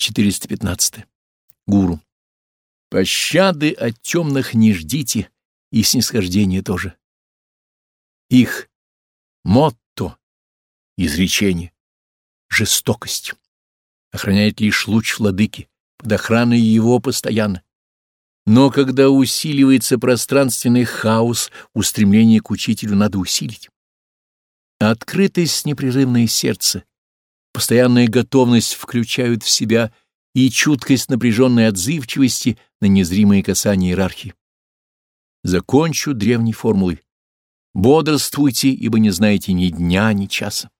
415. Гуру. Пощады от темных не ждите, и снисхождения тоже. Их мотто, изречение, жестокость. Охраняет лишь луч владыки, под охраной его постоянно. Но когда усиливается пространственный хаос, устремление к учителю надо усилить. Открытость, непрерывное сердце, постоянная готовность включают в себя и чуткость напряженной отзывчивости на незримые касания иерархии. Закончу древней формулой. Бодрствуйте, ибо не знаете ни дня, ни часа.